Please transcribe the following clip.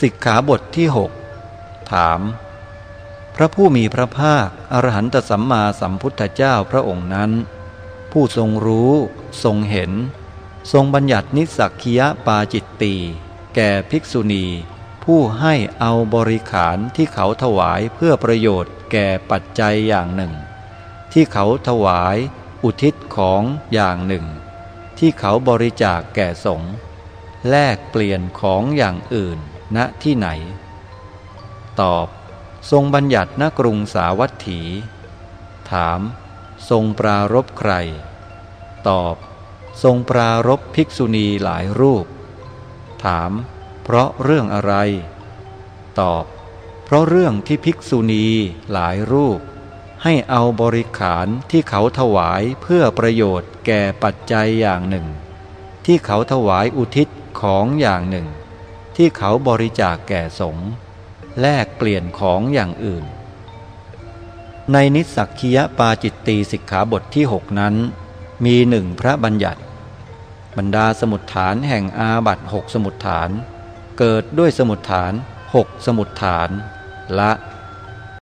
สิกขาบทที่หกถาม พระผู้มีพระภาค อรหันตสัมมาสัมพุทธเจ้าพระองค์นั้น ผู้ทรงรู้ทรงเห็น ทรงบัญญัตินิสักคียปาจิตตีแก่ภิกษุณี ผู้ให้เอาบริขารที่เขาถวายเพื่อประโยชน์แก่ปัจจัยอย่างหนึ่ง ที่เขาถวายอุทิศของอย่างหนึ่ง ที่เขาบริจาคแก่สงฆ์แลกเปลี่ยนของอย่างอื่น ณที่ไหน ตอบ ทรงบัญญัติณกรุงสาวัตถี ถาม ทรงปรารบใคร ตอบ ทรงปรารบภิกษุณีหลายรูป ถาม เพราะเรื่องอะไร ตอบ เพราะเรื่องที่ภิกษุณีหลายรูป ให้เอาบริขารที่เขาถวายเพื่อประโยชน์แก่ปัจจัยอย่างหนึ่ง ที่เขาถวายอุทิศของอย่างหนึ่ง ที่เขาบริจาคแก่สงฆ์แลกเปลี่ยนของอย่างอื่น ในนิสักคียปาจิตตีสิกขาบทที่หกนั้น มีหนึ่งพระบัญญัติ บรรดาสมุดฐานแห่งอาบัตหกสมุดฐาน เกิดด้วยสมุดฐานหกสมุดฐาน ละ